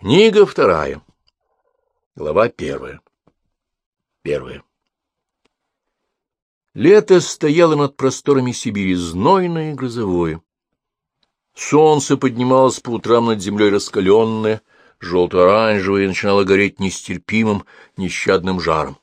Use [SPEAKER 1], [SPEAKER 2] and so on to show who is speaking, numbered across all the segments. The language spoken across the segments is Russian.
[SPEAKER 1] Книга вторая. Глава первая. Первая. Лето стояло над просторами Сибири, знойное и грозовое. Солнце поднималось по утрам над землей раскаленное, желто-оранжевое, и начинало гореть нестерпимым, нещадным жаром.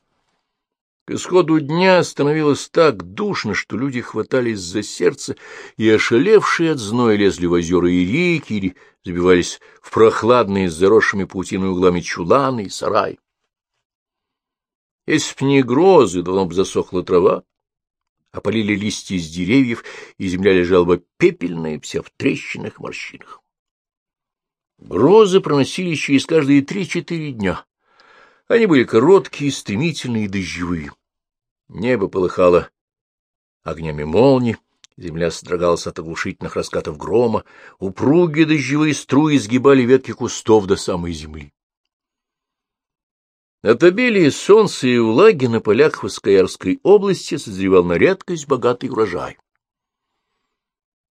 [SPEAKER 1] К исходу дня становилось так душно, что люди хватались за сердце и, ошалевшие от зноя, лезли в озера и реки или забивались в прохладные с заросшими паутиной углами чуланы и сараи. Если б не грозы, давно бы засохла трава, опалили листья из деревьев, и земля лежала бы пепельная, вся в трещинах, морщинах. Грозы проносились через каждые три-четыре дня. Они были короткие, стремительные и дождевые. Небо полыхало огнями молний, земля содрогалась от оглушительных раскатов грома, упругие дождевые струи сгибали ветки кустов до самой земли. От обилия солнца и влаги на полях Воскоярской области созревал на редкость богатый урожай.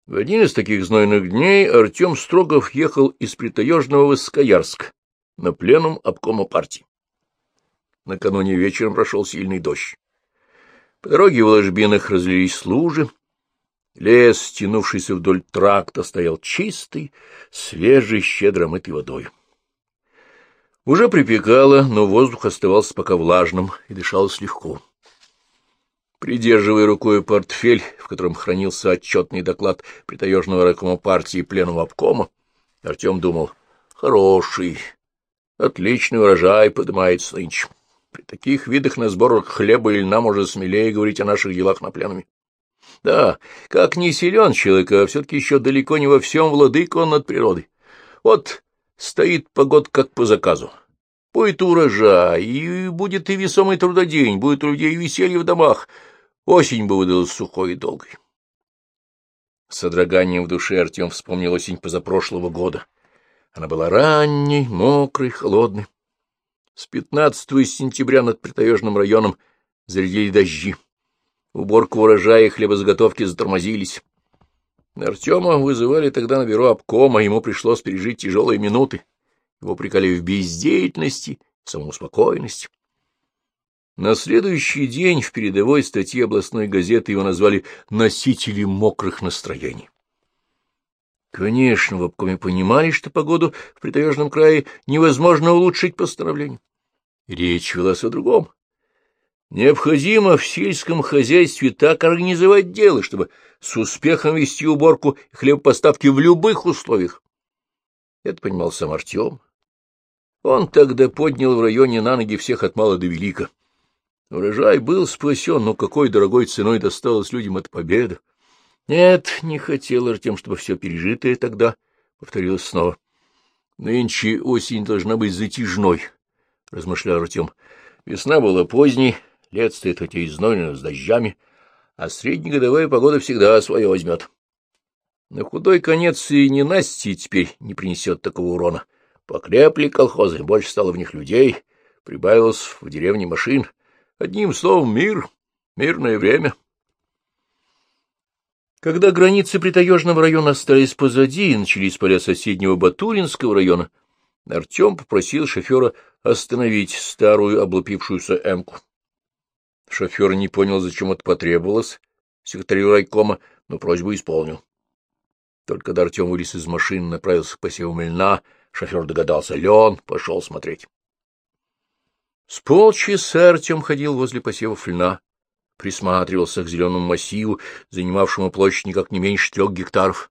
[SPEAKER 1] В один из таких знойных дней Артем Строгов ехал из притаежного Воскоярска на пленум обкома партии. Накануне вечером прошел сильный дождь. По дороге в ложбинах разлились лужи. Лес, тянувшийся вдоль тракта, стоял чистый, свежий, щедро мытый водой. Уже припекало, но воздух оставался пока влажным и дышалось легко. Придерживая рукой портфель, в котором хранился отчетный доклад притаежного райкома партии пленного обкома, Артем думал, хороший, отличный урожай поднимается нынче. При таких видах на сбор хлеба или нам уже смелее говорить о наших делах на пленуме. Да, как не силен человек, а все-таки еще далеко не во всем владык он над природой. Вот стоит погод как по заказу. Будет урожай, и будет и весомый трудодень, будет у людей веселье в домах. Осень бы выдалась сухой и долгой. С содроганием в душе Артем вспомнил осень позапрошлого года. Она была ранней, мокрой, холодной. С 15 сентября над Притаежным районом зарядили дожди. Уборка урожая и хлебозаготовки затормозились. Артема вызывали тогда на бюро обкома, ему пришлось пережить тяжелые минуты. Его прикали в бездеятельности, самоуспокоенности. На следующий день в передовой статье областной газеты его назвали «носителем мокрых настроений». Конечно, в обкоме понимали, что погоду в притаежном крае невозможно улучшить постановлением. Речь велась о другом. Необходимо в сельском хозяйстве так организовать дело, чтобы с успехом вести уборку и хлебопоставки в любых условиях. Это понимал сам Артем. Он тогда поднял в районе на ноги всех от мала до велика. Урожай был спасен, но какой дорогой ценой досталась людям эта победа. Нет, не хотел Артем, чтобы все пережитое тогда повторилось снова. Нынче осень должна быть затяжной, — размышлял Артем. Весна была поздней, лет стоит хотя и знойно, с дождями, а среднегодовая погода всегда свое возьмет. На худой конец и ненастье теперь не принесет такого урона. Покрепли колхозы, больше стало в них людей, прибавилось в деревне машин. Одним словом, мир, мирное время. Когда границы Притаежного района остались позади и начались поля соседнего Батуринского района, Артем попросил шофера остановить старую облупившуюся эмку. Шофер не понял, зачем это потребовалось, секретарю райкома, но просьбу исполнил. Только когда Артем вылез из машины, направился к посеву льна, шофер догадался, лен, пошел смотреть. С полчаса Артем ходил возле посевов льна, присматривался к зеленому массиву, занимавшему площадь никак не меньше трех гектаров.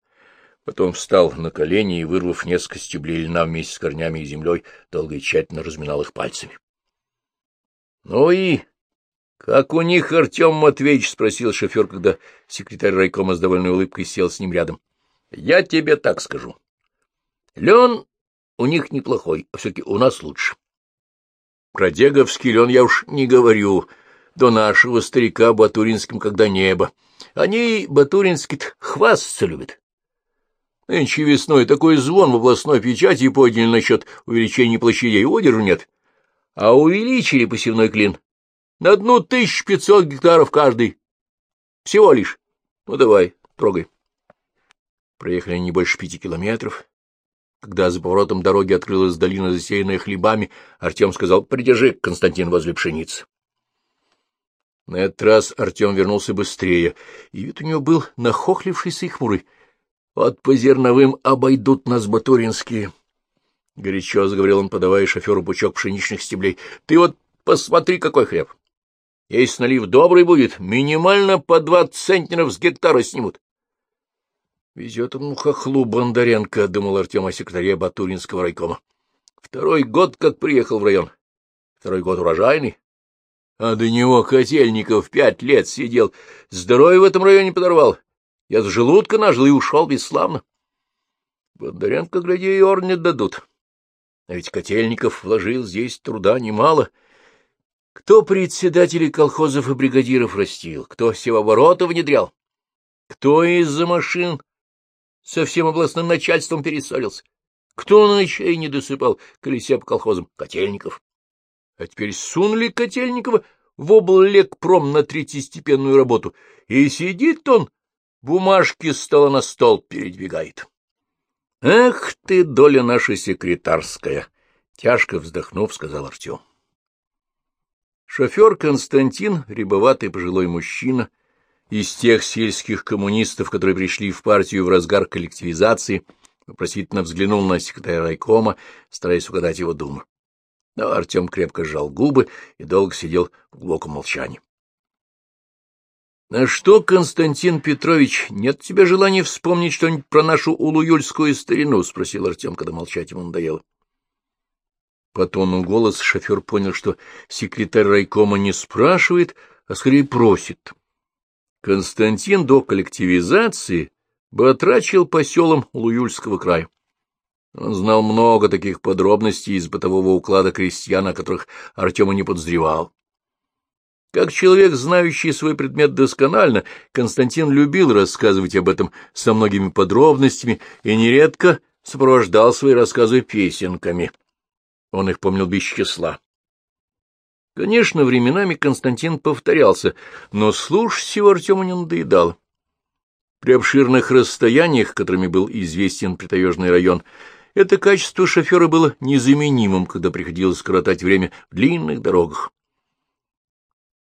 [SPEAKER 1] Потом встал на колени и, вырвав несколько стеблей льна вместе с корнями и землей, долго и тщательно разминал их пальцами. — Ну и как у них, Артем Матвеевич? — спросил шофер, когда секретарь райкома с довольной улыбкой сел с ним рядом. — Я тебе так скажу. Лен у них неплохой, а все-таки у нас лучше. Про деговский лен я уж не говорю, до нашего старика Батуринским, когда небо. Они, Батуринский-то, хвастаться любят. Нынче весной такой звон в областной печати подняли насчет увеличения площадей, одержу нет. А увеличили посевной клин на одну тысячу пятьсот гектаров каждый. Всего лишь. Ну, давай, трогай. Проехали не больше пяти километров, Когда за поворотом дороги открылась долина, засеянная хлебами, Артем сказал, «Придержи, Константин, возле пшеницы». На этот раз Артем вернулся быстрее, и вид у него был нахохлившийся и хмурый. Вот по зерновым обойдут нас батуринские. Горячо заговорил он, подавая шоферу пучок пшеничных стеблей. — Ты вот посмотри, какой хлеб! Если налив добрый будет, минимально по двадцать центнеров с гектара снимут. — Везет ему хохлу Бондаренко, — думал Артем о секретаре Батуринского райкома. Второй год как приехал в район. Второй год урожайный. А до него Котельников пять лет сидел. Здоровье в этом районе подорвал. Я с желудка нажил и ушел бесславно. Бондаренко, гляди, и орн не дадут. А ведь Котельников вложил здесь труда немало. Кто председателей колхозов и бригадиров растил, кто севообороты внедрял, кто из-за машин со всем областным начальством перессорился, кто ночей не досыпал, колеся по колхозам, Котельников. А теперь сунули Котельникова в обллекпром на третьестепенную работу, и сидит он бумажки стола на стол передвигает. Эх ты, доля наша секретарская! Тяжко вздохнув, сказал Артем. Шофер Константин, рябоватый пожилой мужчина, из тех сельских коммунистов, которые пришли в партию в разгар коллективизации, вопросительно взглянул на секретаря райкома, стараясь угадать его думы. Но Артем крепко сжал губы и долго сидел в глубоком молчании. — А что, Константин Петрович, нет у тебя желания вспомнить что-нибудь про нашу улуюльскую старину? — спросил Артем, когда молчать ему надоело. По тону голоса шофер понял, что секретарь райкома не спрашивает, а скорее просит. Константин до коллективизации бы отрачил по селам Улуюльского края. Он знал много таких подробностей из бытового уклада крестьян, о которых Артема не подозревал. Как человек, знающий свой предмет досконально, Константин любил рассказывать об этом со многими подробностями и нередко сопровождал свои рассказы песенками. Он их помнил без числа. Конечно, временами Константин повторялся, но слушать его Артему не надоедало. При обширных расстояниях, которыми был известен притаежный район, это качество шофера было незаменимым, когда приходилось скоротать время в длинных дорогах.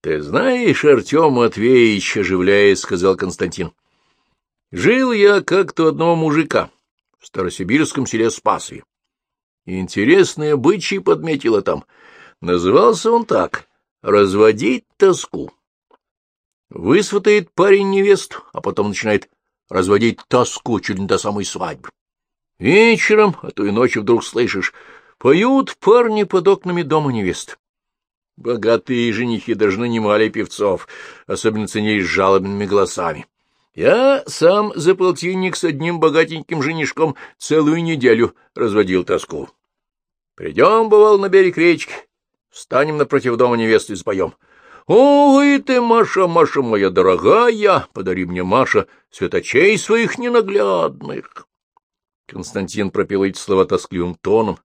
[SPEAKER 1] Ты знаешь, Артем Матвеевич, оживляясь, сказал Константин, жил я как-то одного мужика в старосибирском селе Спасове. Интересные обычаи подметила там. Назывался он так — разводить тоску. Высватает парень невесту, а потом начинает разводить тоску чуть не до самой свадьбы. Вечером, а то и ночью вдруг слышишь, поют парни под окнами дома невест. Богатые женихи даже нанимали певцов, особенно ценились жалобными голосами. Я сам за полтинник с одним богатеньким женишком целую неделю разводил тоску. Придем, бывал, на берег речки, встанем напротив дома невесты и споем. «Ой ты, Маша, Маша моя дорогая, подари мне, Маша, светочей своих ненаглядных!» Константин пропел эти слова тоскливым тоном.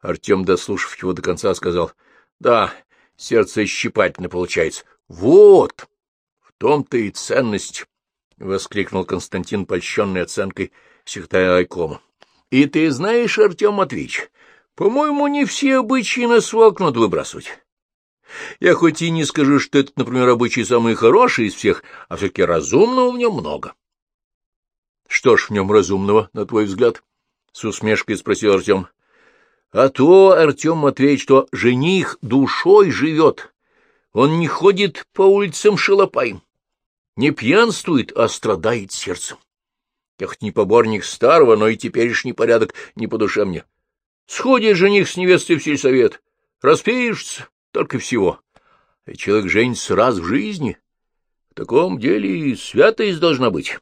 [SPEAKER 1] Артем, дослушав его до конца, сказал, «Да, сердце щипательно получается. Вот! В том-то и ценность! — воскликнул Константин, польщенный оценкой секретаря райкома. — И ты знаешь, Артем Матвеевич, по-моему, не все обычаи на свалку надо выбрасывать. Я хоть и не скажу, что это, например, обычай самый хороший из всех, а все-таки разумного в нем много. — Что ж в нем разумного, на твой взгляд? — с усмешкой спросил Артем. А то, Артем Матвеевич, что жених душой живет. Он не ходит по улицам шалопаем, не пьянствует, а страдает сердцем. Я хоть не поборник старого, но и теперешний порядок не по душе мне. Сходит жених с невестой в сельсовет, распишется, только всего. И человек женится раз в жизни. В таком деле и святость должна быть.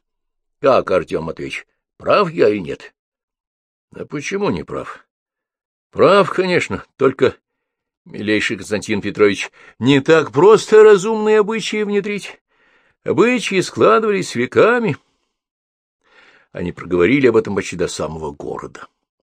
[SPEAKER 1] Как, Артем Матвеевич, прав я или нет? А почему не прав? Прав, конечно, только, милейший Константин Петрович, не так просто разумные обычаи внедрить. Обычаи складывались веками. Они проговорили об этом почти до самого города.